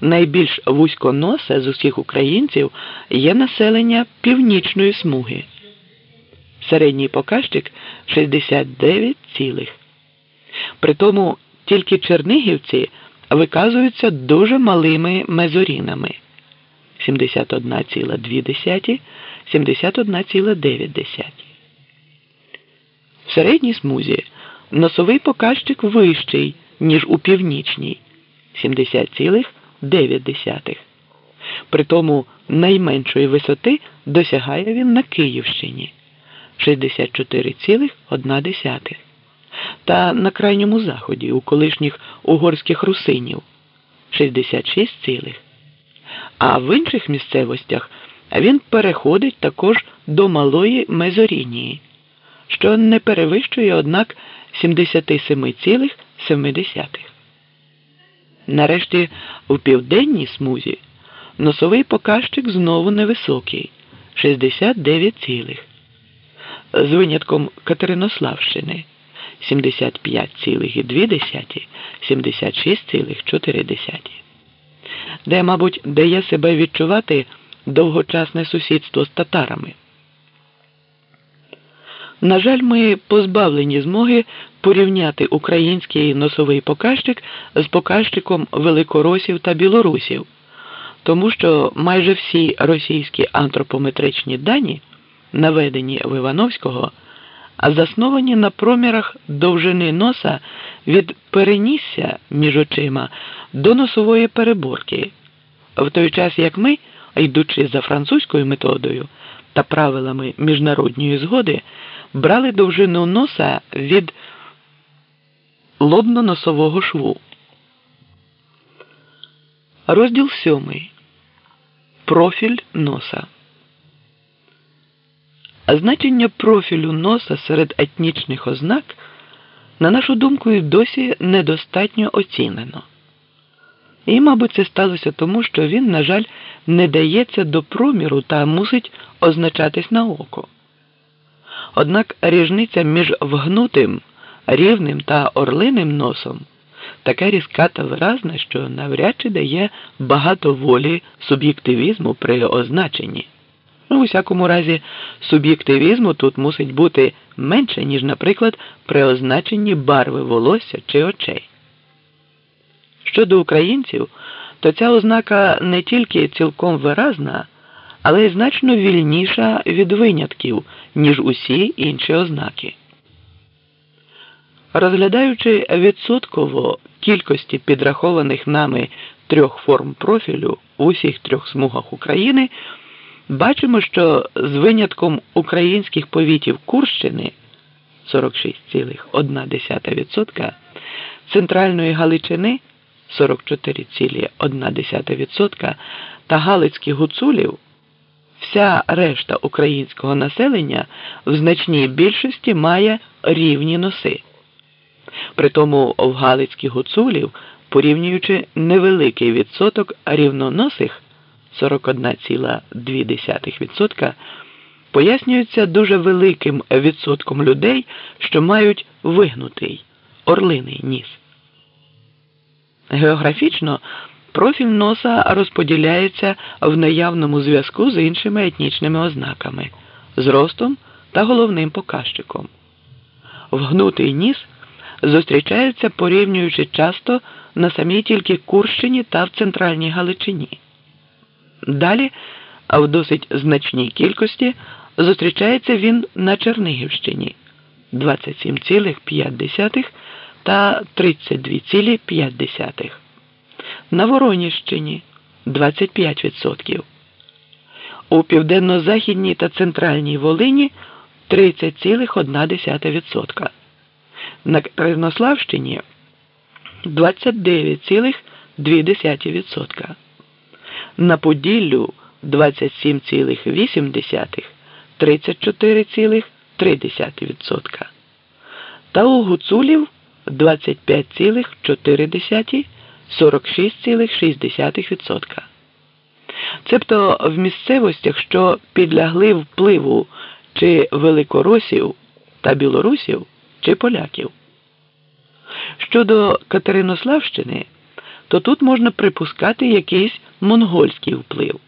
найбільш вузьконосе з усіх українців є населення північної смуги. Середній показчик 69 цілих. Притому тільки чернигівці виказуються дуже малими мезорінами 71,2, 71,9. В середній смузі носовий показчик вищий, ніж у північній 70,9. Притому найменшої висоти досягає він на Київщині 64,1 та на крайньому заході у колишніх угорських русинів 66 цілих. А в інших місцевостях він переходить також до малої мезорінії, що не перевищує, однак, 77,7. Нарешті у південній смузі носовий показчик знову невисокий 69 цілих. З винятком Катеринославщини 75,2, 76,4, де, мабуть, дає себе відчувати довгочасне сусідство з татарами. На жаль, ми позбавлені змоги порівняти український носовий показчик з показчиком великоросів та білорусів, тому що майже всі російські антропометричні дані, наведені в Івановського, засновані на промірах довжини носа від перенісся між очима до носової переборки, в той час як ми, йдучи за французькою методою та правилами міжнародної згоди, брали довжину носа від лобно-носового шву. Розділ сьомий. Профіль носа. Значення профілю носа серед етнічних ознак, на нашу думку, і досі недостатньо оцінено. І, мабуть, це сталося тому, що він, на жаль, не дається до проміру та мусить означатись на око. Однак різниця між вгнутим, рівним та орлиним носом така різка та виразна, що навряд чи дає багато волі суб'єктивізму при означенні. Ну, у всякому разі, суб'єктивізму тут мусить бути менше, ніж, наприклад, при означенні барви волосся чи очей. Щодо українців, то ця ознака не тільки цілком виразна, але й значно вільніша від винятків, ніж усі інші ознаки. Розглядаючи відсотково кількості підрахованих нами трьох форм профілю в усіх трьох смугах України, бачимо, що з винятком українських повітів Курщини 46,1%, Центральної Галичини 44,1% та Галицьких гуцулів вся решта українського населення в значній більшості має рівні носи. Притому в Галицьких гуцулів, порівнюючи невеликий відсоток рівноносих 41,2%, пояснюється дуже великим відсотком людей, що мають вигнутий орлиний ніс. Географічно профіль носа розподіляється в наявному зв'язку з іншими етнічними ознаками, зростом та головним показчиком. Вгнутий ніс зустрічається порівнюючи часто на самій тільки Курщині та в центральній Галичині. Далі, в досить значній кількості, зустрічається він на Чернигівщині 27,5 та 32,5, на Вороніщині 25%, у південно-західній та центральній Волині 30,1%, на Рівнославщині 29,2%, на Поділлю 27,8, 34,3% та у Гуцулів 25,4, 46,6%. Цебто в місцевостях, що підлягли впливу чи великоросів та білорусів чи поляків. Щодо Катеринославщини, то тут можна припускати якийсь монгольський вплив.